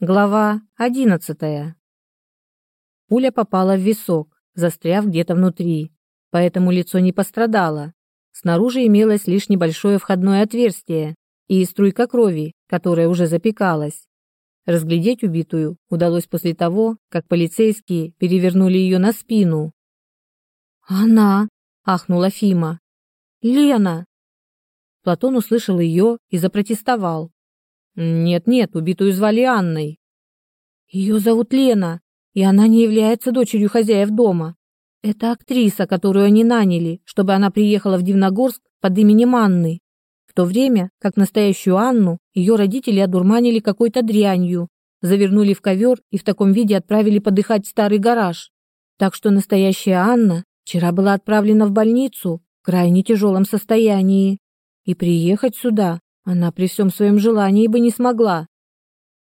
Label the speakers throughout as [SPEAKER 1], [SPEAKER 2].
[SPEAKER 1] Глава одиннадцатая. Пуля попала в висок, застряв где-то внутри, поэтому лицо не пострадало. Снаружи имелось лишь небольшое входное отверстие и струйка крови, которая уже запекалась. Разглядеть убитую удалось после того, как полицейские перевернули ее на спину. «Она!» – ахнула Фима. «Лена!» Платон услышал ее и запротестовал. Нет-нет, убитую звали Анной. Ее зовут Лена, и она не является дочерью хозяев дома. Это актриса, которую они наняли, чтобы она приехала в Дивногорск под именем Анны. В то время, как настоящую Анну, ее родители одурманили какой-то дрянью, завернули в ковер и в таком виде отправили подыхать в старый гараж. Так что настоящая Анна вчера была отправлена в больницу в крайне тяжелом состоянии. И приехать сюда она при всем своем желании бы не смогла.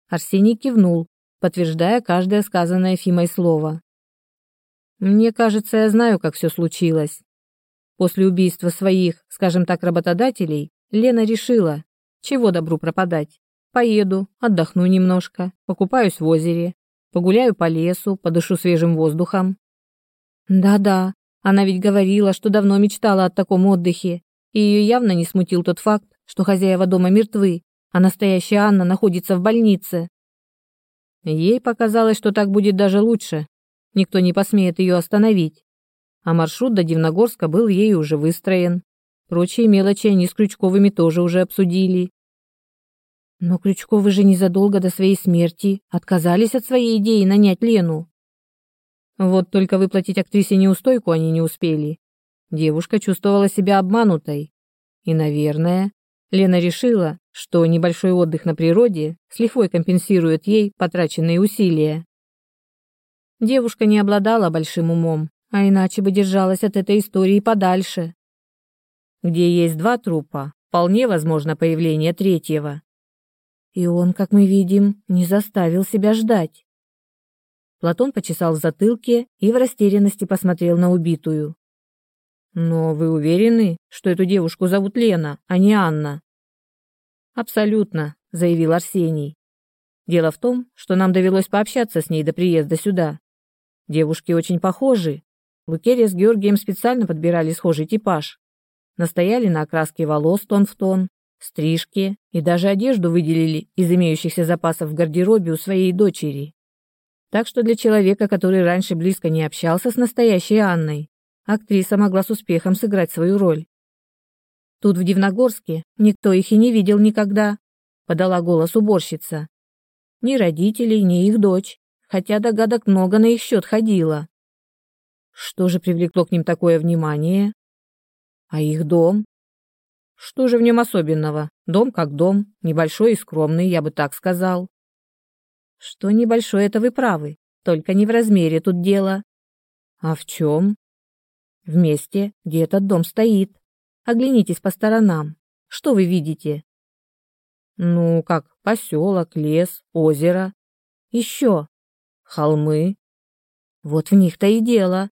[SPEAKER 1] Арсений кивнул, подтверждая каждое сказанное Фимой слово. Мне кажется, я знаю, как все случилось. После убийства своих, скажем так, работодателей, Лена решила, чего добру пропадать. Поеду, отдохну немножко, покупаюсь в озере, погуляю по лесу, подышу свежим воздухом. Да-да, она ведь говорила, что давно мечтала о таком отдыхе, и ее явно не смутил тот факт, что хозяева дома мертвы, а настоящая Анна находится в больнице. Ей показалось, что так будет даже лучше. Никто не посмеет ее остановить. А маршрут до Дивногорска был ей уже выстроен. Прочие мелочи они с Крючковыми тоже уже обсудили. Но Крючковы же незадолго до своей смерти отказались от своей идеи нанять Лену. Вот только выплатить актрисе неустойку они не успели. Девушка чувствовала себя обманутой. И, наверное, Лена решила, что небольшой отдых на природе с лихвой компенсирует ей потраченные усилия. Девушка не обладала большим умом, а иначе бы держалась от этой истории подальше. Где есть два трупа, вполне возможно появление третьего. И он, как мы видим, не заставил себя ждать. Платон почесал в затылке и в растерянности посмотрел на убитую. Но вы уверены, что эту девушку зовут Лена, а не Анна? Абсолютно, заявил Арсений. Дело в том, что нам довелось пообщаться с ней до приезда сюда. Девушки очень похожи. Лукерия с Георгием специально подбирали схожий типаж. Настояли на окраске волос тон в тон, стрижке и даже одежду выделили из имеющихся запасов в гардеробе у своей дочери. Так что для человека, который раньше близко не общался с настоящей Анной, актриса могла с успехом сыграть свою роль. Тут в Дивногорске никто их и не видел никогда, подала голос уборщица. Ни родителей, ни их дочь, хотя догадок много на их счет ходило. Что же привлекло к ним такое внимание? А их дом? Что же в нем особенного? Дом как дом, небольшой и скромный, я бы так сказал. Что небольшой, это вы правы, только не в размере тут дело. А в чем? В месте, где этот дом стоит. Оглянитесь по сторонам. Что вы видите? Ну, как поселок, лес, озеро. Еще. Холмы. Вот в них-то и дело.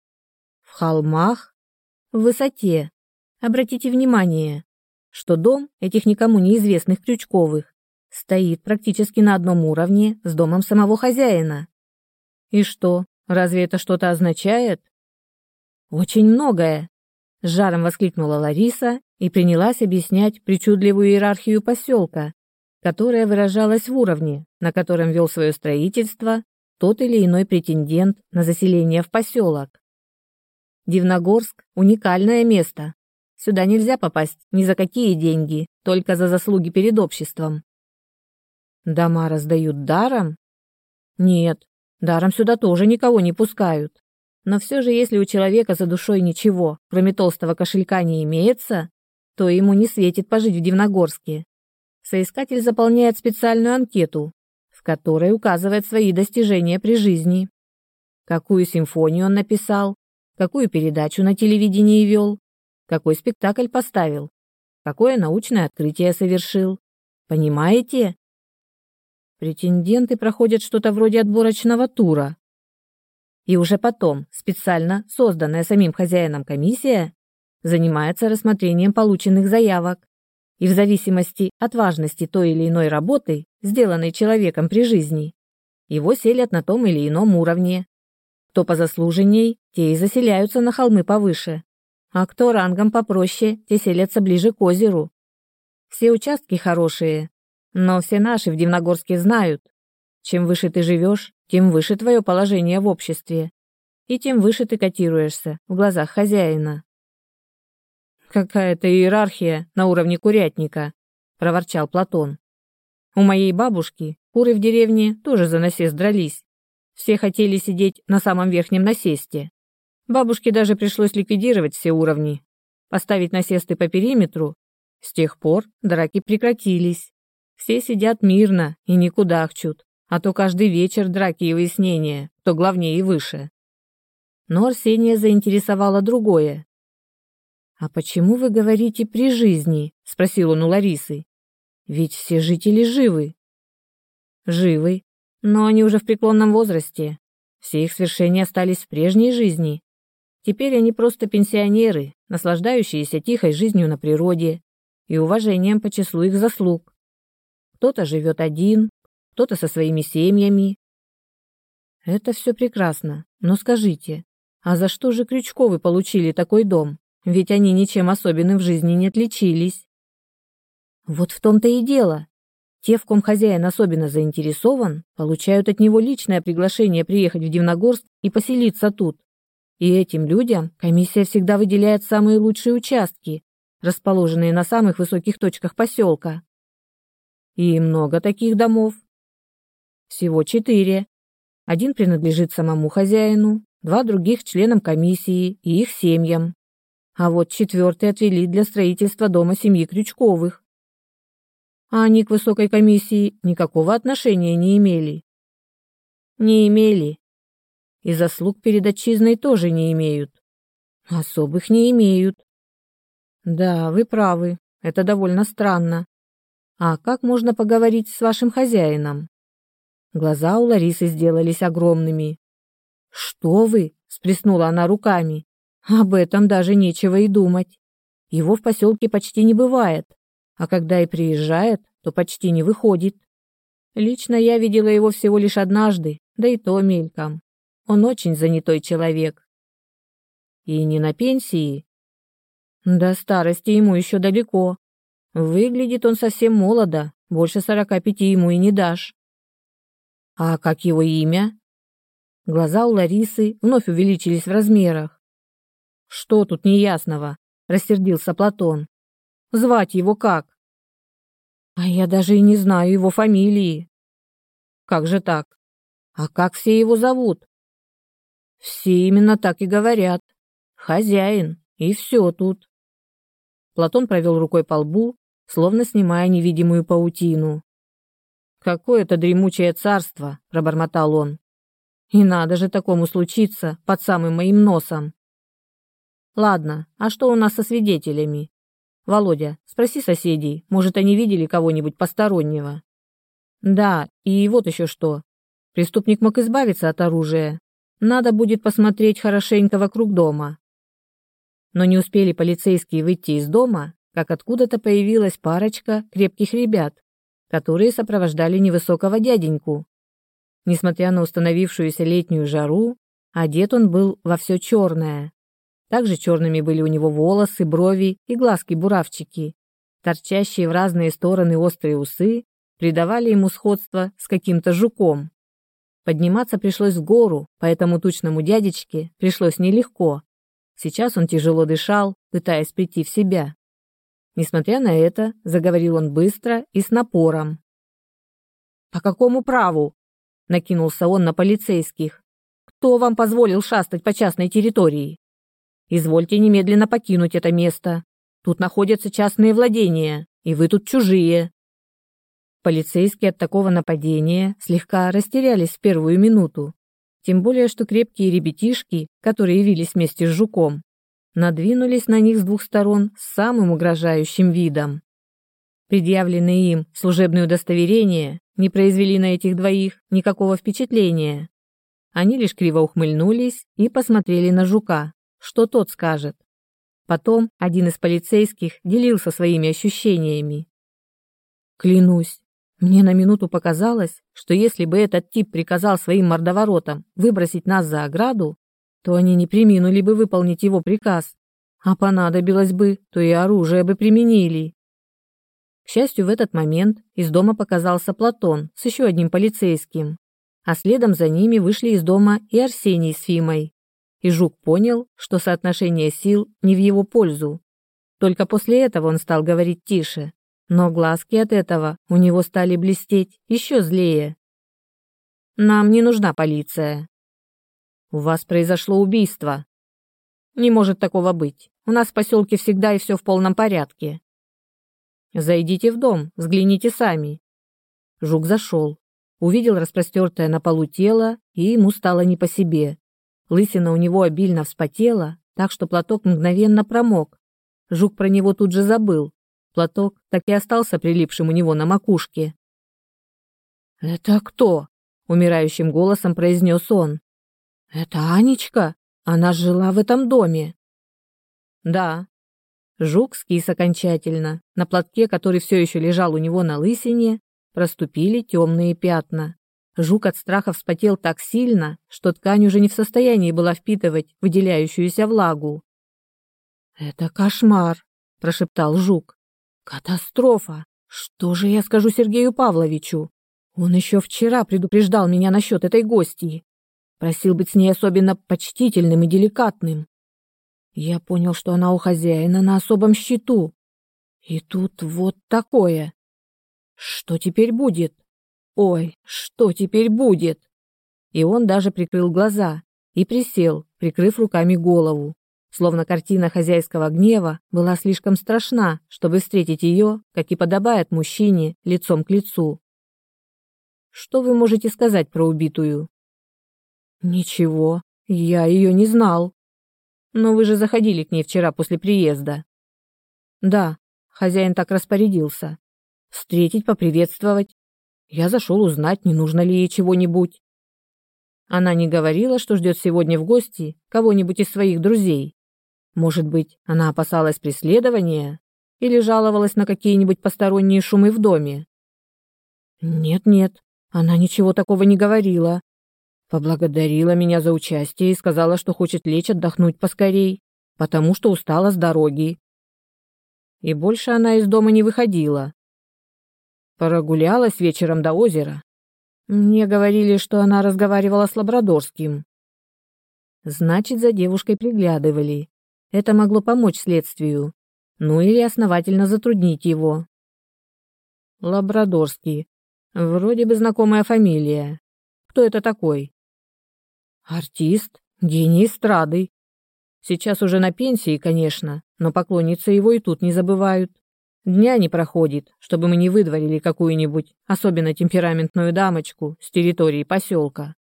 [SPEAKER 1] В холмах, в высоте. Обратите внимание, что дом этих никому неизвестных Крючковых стоит практически на одном уровне с домом самого хозяина. И что, разве это что-то означает? Очень многое. С жаром воскликнула Лариса и принялась объяснять причудливую иерархию поселка, которая выражалась в уровне, на котором вел свое строительство тот или иной претендент на заселение в поселок. Дивногорск – уникальное место. Сюда нельзя попасть ни за какие деньги, только за заслуги перед обществом. Дома раздают даром? Нет, даром сюда тоже никого не пускают. Но все же, если у человека за душой ничего, кроме толстого кошелька, не имеется, то ему не светит пожить в Дивногорске. Соискатель заполняет специальную анкету, в которой указывает свои достижения при жизни. Какую симфонию он написал, какую передачу на телевидении вел, какой спектакль поставил, какое научное открытие совершил. Понимаете? Претенденты проходят что-то вроде отборочного тура, и уже потом специально созданная самим хозяином комиссия занимается рассмотрением полученных заявок. И в зависимости от важности той или иной работы, сделанной человеком при жизни, Его селят на том или ином уровне. Кто позаслуженней, те и заселяются на холмы повыше. А кто рангом попроще, те селятся ближе к озеру. Все участки хорошие, но все наши в Дивногорске знают. Чем выше ты живешь, тем выше твое положение в обществе. И тем выше ты котируешься в глазах хозяина. «Какая-то иерархия на уровне курятника», – проворчал Платон. «У моей бабушки куры в деревне тоже за насест дрались. Все хотели сидеть на самом верхнем насесте. Бабушке даже пришлось ликвидировать все уровни, поставить насесты по периметру. С тех пор драки прекратились. Все сидят мирно и не кудахчут, а то каждый вечер драки и выяснения, кто главнее и выше. Но Арсения заинтересовало другое. «А почему вы говорите «при жизни»?» – спросил он у Ларисы. «Ведь все жители живы». «Живы, но они уже в преклонном возрасте. Все их свершения остались в прежней жизни. Теперь они просто пенсионеры, наслаждающиеся тихой жизнью на природе и уважением по числу их заслуг. Кто-то живет один, кто-то со своими семьями. Это все прекрасно, но скажите, а за что же Крючковы получили такой дом? Ведь они ничем особенным в жизни не отличились. Вот в том-то и дело. Те, в ком хозяин особенно заинтересован, получают от него личное приглашение приехать в Дивногорск и поселиться тут. И этим людям комиссия всегда выделяет самые лучшие участки, расположенные на самых высоких точках поселка. И много таких домов. Всего четыре. Один принадлежит самому хозяину, два других членам комиссии и их семьям. А вот четвертый отвели для строительства дома семьи Крючковых а они к высокой комиссии никакого отношения не имели. Не имели. И заслуг перед отчизной тоже не имеют. Особых не имеют. Да, вы правы, это довольно странно. А как можно поговорить с вашим хозяином? Глаза у Ларисы сделались огромными. Что вы? Сплеснула она руками. Об этом даже нечего и думать. Его в поселке почти не бывает а когда и приезжает, то почти не выходит. Лично я видела его всего лишь однажды, да и то мельком. Он очень занятой человек. И не на пенсии. До старости ему еще далеко. Выглядит он совсем молодо, больше сорока пяти ему и не дашь. А как его имя? Глаза у Ларисы вновь увеличились в размерах. Что тут неясного? Рассердился Платон. Звать его как? А я даже и не знаю его фамилии. Как же так? А как все его зовут? Все именно так и говорят. Хозяин, и все тут. Платон провел рукой по лбу, словно снимая невидимую паутину. «Какое-то дремучее царство!» – пробормотал он. «И надо же такому случиться под самым моим носом!» «Ладно, а что у нас со свидетелями?» Володя, спроси соседей, может, они видели кого-нибудь постороннего. Да, и вот еще что. Преступник мог избавиться от оружия. Надо будет посмотреть хорошенько вокруг дома. Но не успели полицейские выйти из дома, как откуда-то появилась парочка крепких ребят, которые сопровождали невысокого дяденьку. Несмотря на установившуюся летнюю жару, одет он был во все черное. Также черными были у него волосы, брови и глазки-буравчики. Торчащие в разные стороны острые усы придавали ему сходство с каким-то жуком. Подниматься пришлось в гору, поэтому тучному дядечке пришлось нелегко. Сейчас он тяжело дышал, пытаясь прийти в себя. Несмотря на это, заговорил он быстро и с напором. «По какому праву?» – накинулся он на полицейских. «Кто вам позволил шастать по частной территории?» Извольте немедленно покинуть это место. Тут находятся частные владения, и вы тут чужие. Полицейские от такого нападения слегка растерялись в первую минуту. Тем более, что крепкие ребятишки, которые явились вместе с жуком, надвинулись на них с двух сторон с самым угрожающим видом. Предъявленные им служебные удостоверения не произвели на этих двоих никакого впечатления. Они лишь криво ухмыльнулись и посмотрели на жука, что тот скажет. Потом один из полицейских делился своими ощущениями. Клянусь, Мне на минуту показалось, что если бы этот тип приказал своим мордоворотам выбросить нас за ограду, то они не приминули бы выполнить его приказ, а понадобилось бы, то и оружие бы применили. К счастью, в этот момент из дома показался Платон с еще одним полицейским, а следом за ними вышли из дома и Арсений с Фимой. И Жук понял, что соотношение сил не в его пользу. Только после этого он стал говорить тише, но глазки от этого у него стали блестеть еще злее. «Нам не нужна полиция. У вас произошло убийство. Не может такого быть. У нас в поселке всегда и все в полном порядке. Зайдите в дом, взгляните сами. Жук зашел, увидел распростертое на полу тело, и ему стало не по себе. Лысина у него обильно вспотела, так что платок мгновенно промок. Жук про него тут же забыл. Платок так и остался прилипшим у него на макушке. «Это кто?» — умирающим голосом произнес он. «Это Анечка? Она жила в этом доме?» «Да», Жук скис окончательно. На платке, который все еще лежал у него на лысине, проступили темные пятна. Жук от страха вспотел так сильно, что ткань уже не в состоянии была впитывать выделяющуюся влагу. «Это кошмар», – прошептал Жук. «Катастрофа! Что же я скажу Сергею Павловичу? Он еще вчера предупреждал меня насчет этой гости. Просил быть с ней особенно почтительным и деликатным. Я понял, что она у хозяина на особом счету. И тут вот такое. Что теперь будет? Ой, что теперь будет? И он даже прикрыл глаза и присел, прикрыв руками голову, словно картина хозяйского гнева была слишком страшна, чтобы встретить ее, как и подобает мужчине, лицом к лицу. Что вы можете сказать про убитую? Ничего, я ее не знал. Но вы же заходили к ней вчера после приезда. Да, хозяин так распорядился. Встретить, поприветствовать. Я зашел узнать, не нужно ли ей чего-нибудь. Она не говорила, что ждет сегодня в гости кого-нибудь из своих друзей. Может быть, она опасалась преследования или жаловалась на какие-нибудь посторонние шумы в доме? Нет-нет, она ничего такого не говорила. Поблагодарила меня за участие и сказала, что хочет лечь отдохнуть поскорей, потому что устала с дороги. И больше она из дома не выходила. Прогулялась вечером до озера. Мне говорили, что она разговаривала с Лабрадорским. Значит, за девушкой приглядывали. Это могло помочь следствию. Ну или основательно затруднить его. Лабрадорский. Вроде бы знакомая фамилия. Кто это такой? Артист, гений эстрады. Сейчас уже на пенсии, конечно, но поклонницы его и тут не забывают. Дня не проходит, чтобы мы не выдворили какую-нибудь особенно темпераментную дамочку с территории поселка.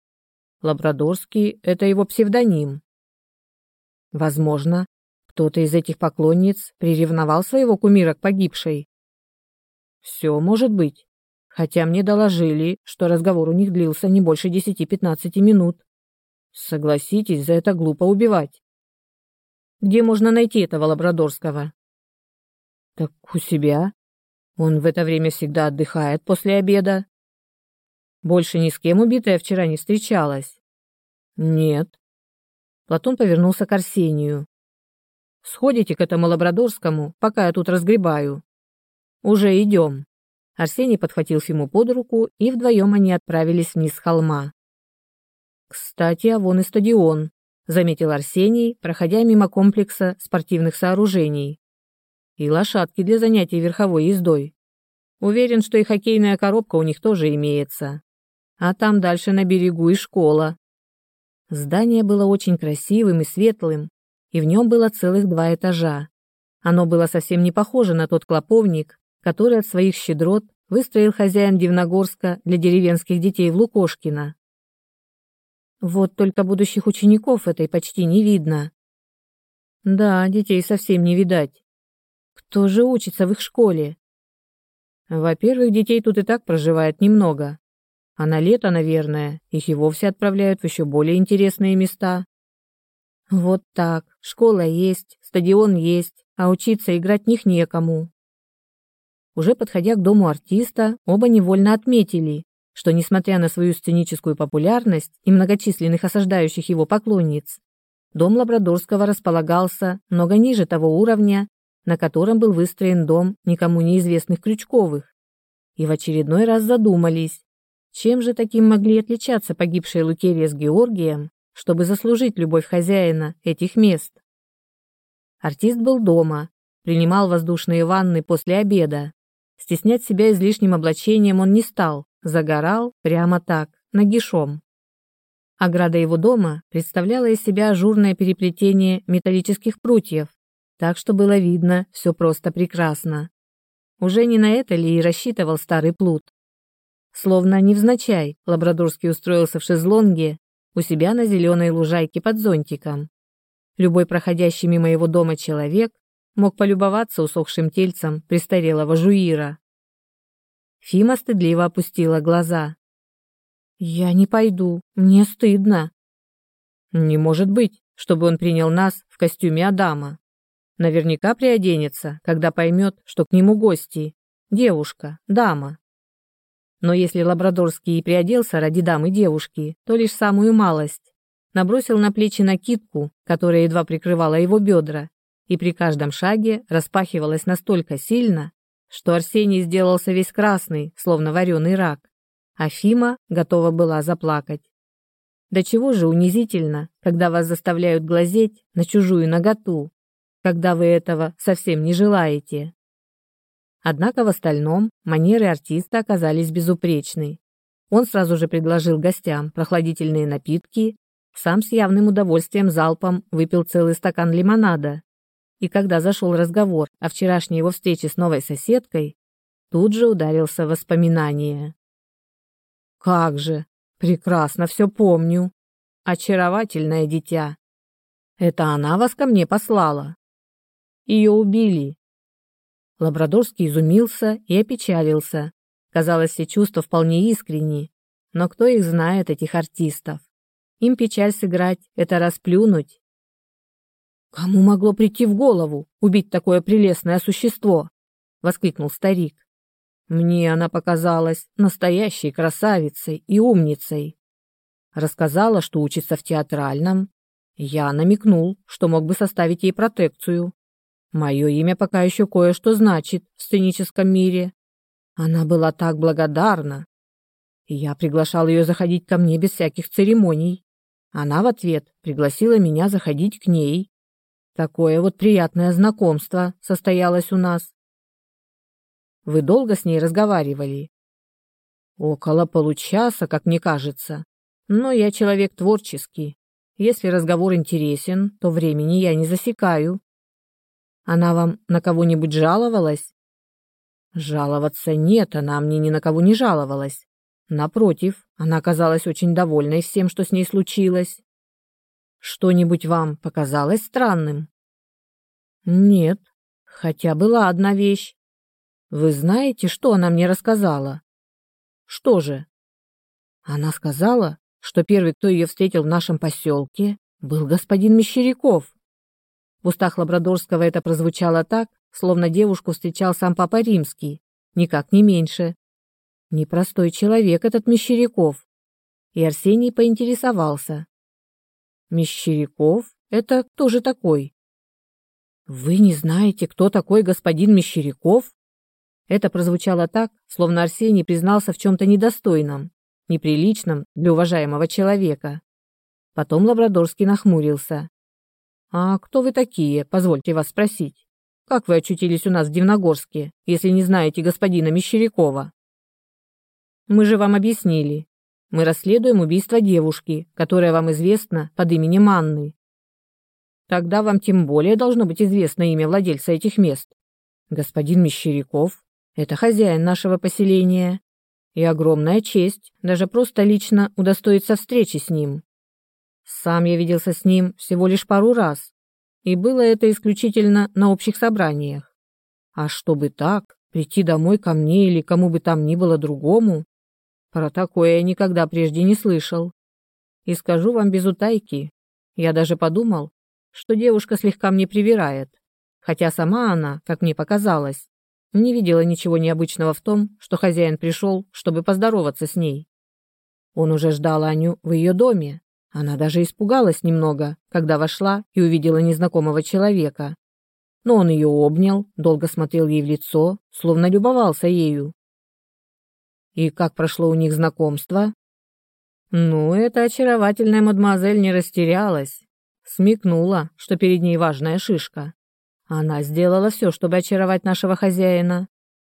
[SPEAKER 1] Лабрадорский — это его псевдоним. Возможно, кто-то из этих поклонниц приревновал своего кумира к погибшей. Все может быть, хотя мне доложили, что разговор у них длился не больше 10-15 минут. Согласитесь, за это глупо убивать. Где можно найти этого лабрадорского? Так у себя. Он в это время всегда отдыхает после обеда. Больше ни с кем убитая вчера не встречалась. Нет. Платон повернулся к Арсению. Сходите к этому лабрадорскому, пока я тут разгребаю. Уже идем. Арсений подхватил Фиму под руку, и вдвоем они отправились вниз с холма. «Кстати, а вон и стадион», — заметил Арсений, проходя мимо комплекса спортивных сооружений. «И лошадки для занятий верховой ездой. Уверен, что и хоккейная коробка у них тоже имеется. А там дальше на берегу и школа». Здание было очень красивым и светлым, и в нем было целых два этажа. Оно было совсем не похоже на тот клоповник, который от своих щедрот выстроил хозяин Дивногорска для деревенских детей в Лукошкино. Вот только будущих учеников этой почти не видно. Да, детей совсем не видать. Кто же учится в их школе? Во-первых, детей тут и так проживает немного. А на лето, наверное, их и вовсе отправляют в еще более интересные места. Вот так. Школа есть, стадион есть, а учиться играть них некому. Уже подходя к дому артиста, оба невольно отметили, что, несмотря на свою сценическую популярность и многочисленных осаждающих его поклонниц, дом Лабрадорского располагался много ниже того уровня, на котором был выстроен дом никому неизвестных Крючковых, и в очередной раз задумались, чем же таким могли отличаться погибшие Лукерия с Георгием, чтобы заслужить любовь хозяина этих мест. Артист был дома, принимал воздушные ванны после обеда. Стеснять себя излишним облачением он не стал, загорал прямо так, нагишом. Ограда его дома представляла из себя ажурное переплетение металлических прутьев, так что было видно все просто прекрасно. Уже не на это ли и рассчитывал старый плут. Словно невзначай, Лабрадорский устроился в шезлонге у себя на зеленой лужайке под зонтиком. Любой проходящий мимо его дома человек мог полюбоваться усохшим тельцем престарелого жуира. Фима стыдливо опустила глаза. «Я не пойду, мне стыдно». «Не может быть, чтобы он принял нас в костюме Адама. Наверняка приоденется, когда поймет, что к нему гости. Девушка, дама. Но если Лабрадорский и приоделся ради дамы девушки, то лишь самую малость. Набросил на плечи накидку, которая едва прикрывала его бедра, и при каждом шаге распахивалась настолько сильно, что Арсений сделался весь красный, словно вареный рак, а Фима готова была заплакать. Да чего же унизительно, когда вас заставляют глазеть на чужую наготу, когда вы этого совсем не желаете. Однако в остальном манеры артиста оказались безупречны. Он сразу же предложил гостям прохладительные напитки, сам с явным удовольствием залпом выпил целый стакан лимонада. И когда зашел разговор о вчерашней его встрече с новой соседкой, тут же ударился в воспоминания. «Как же! Прекрасно все помню! Очаровательное дитя! Это она вас ко мне послала!» Ее убили, Лабрадорский изумился и опечалился. Казалось, все чувства вполне искренни. Но кто их знает, этих артистов? Им печаль сыграть — это расплюнуть. «Кому могло прийти в голову убить такое прелестное существо?» — воскликнул старик. «Мне она показалась настоящей красавицей и умницей. Рассказала, что учится в театральном. Я намекнул, что мог бы составить ей протекцию. Мое имя пока еще кое-что значит в сценическом мире. Она была так благодарна. Я приглашал ее заходить ко мне без всяких церемоний. Она в ответ пригласила меня заходить к ней. Такое вот приятное знакомство состоялось у нас. Вы долго с ней разговаривали? Около получаса, как мне кажется. Но я человек творческий. Если разговор интересен, то времени я не засекаю. Она вам на кого-нибудь жаловалась? Жаловаться нет, она мне ни на кого не жаловалась. Напротив, она оказалась очень довольной всем, что с ней случилось. Что-нибудь вам показалось странным? Нет, хотя была одна вещь. Вы знаете, что она мне рассказала? Что же? Она сказала, что первый, кто ее встретил в нашем поселке, был господин Мещеряков. В устах Лабрадорского это прозвучало так, словно девушку встречал сам Папа Римский, никак не меньше. Непростой человек этот Мещеряков. И Арсений поинтересовался. Мещеряков? Это кто же такой? Вы не знаете, кто такой господин Мещеряков? Это прозвучало так, словно Арсений признался в чем-то недостойном, неприличном для уважаемого человека. Потом Лабрадорский нахмурился. «А кто вы такие, позвольте вас спросить? Как вы очутились у нас в Дивногорске, если не знаете господина Мещерякова?» «Мы же вам объяснили. Мы расследуем убийство девушки, которая вам известна под именем Анны. Тогда вам тем более должно быть известно имя владельца этих мест. Господин Мещеряков – это хозяин нашего поселения. И огромная честь даже просто лично удостоиться встречи с ним. Сам я виделся с ним всего лишь пару раз, и было это исключительно на общих собраниях. А чтобы так, прийти домой ко мне или кому бы там ни было другому, про такое я никогда прежде не слышал. И скажу вам без утайки, я даже подумал, что девушка слегка мне привирает, хотя сама она, как мне показалось, не видела ничего необычного в том, что хозяин пришел, чтобы поздороваться с ней. Он уже ждал Аню в ее доме. Она даже испугалась немного, когда вошла и увидела незнакомого человека. Но он ее обнял, долго смотрел ей в лицо, словно любовался ею. И как прошло у них знакомство? Ну, эта очаровательная мадемуазель не растерялась. Смекнула, что перед ней важная шишка. Она сделала все, чтобы очаровать нашего хозяина.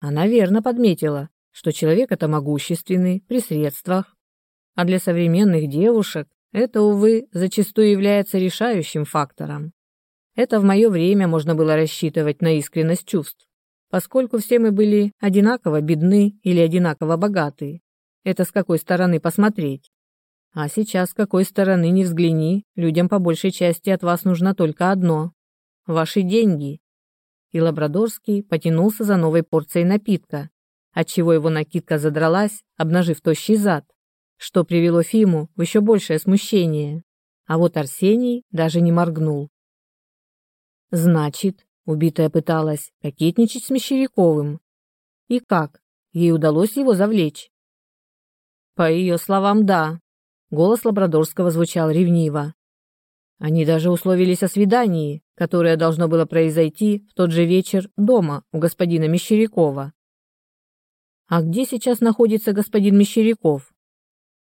[SPEAKER 1] Она верно подметила, что человек это могущественный, при средствах. А для современных девушек это, увы, зачастую является решающим фактором. Это в мое время можно было рассчитывать на искренность чувств поскольку все мы были одинаково бедны или одинаково богаты. Это с какой стороны посмотреть. А сейчас с какой стороны не взгляни, людям по большей части от вас нужно только одно – ваши деньги. И Лабрадорский потянулся за новой порцией напитка, отчего его накидка задралась, обнажив тощий зад, что привело Фиму в еще большее смущение. А вот Арсений даже не моргнул. «Значит, Убитая пыталась кокетничать с Мещеряковым. И как? Ей удалось его завлечь? По ее словам, да. Голос Лабрадорского звучал ревниво. Они даже условились о свидании, которое должно было произойти в тот же вечер дома у господина Мещерякова. А где сейчас находится господин Мещеряков?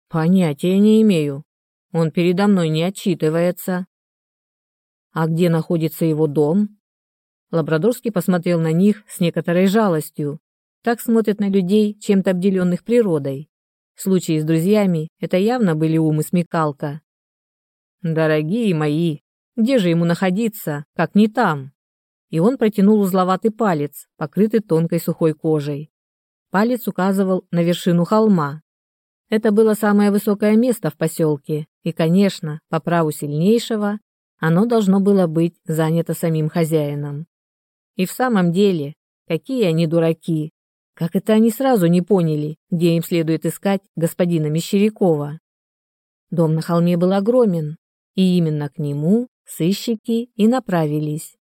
[SPEAKER 1] Понятия не имею. Он передо мной не отчитывается. А где находится его дом? Лабрадорский посмотрел на них с некоторой жалостью. Так смотрят на людей, чем-то обделенных природой. В случае с друзьями это явно были ум и смекалка. «Дорогие мои, где же ему находиться, как не там?» И он протянул узловатый палец, покрытый тонкой сухой кожей. Палец указывал на вершину холма. Это было самое высокое место в поселке, и, конечно, по праву сильнейшего, оно должно было быть занято самим хозяином. И в самом деле, какие они дураки. Как это они сразу не поняли, где им следует искать господина Мещерякова? Дом на холме был огромен, и именно к нему сыщики и направились.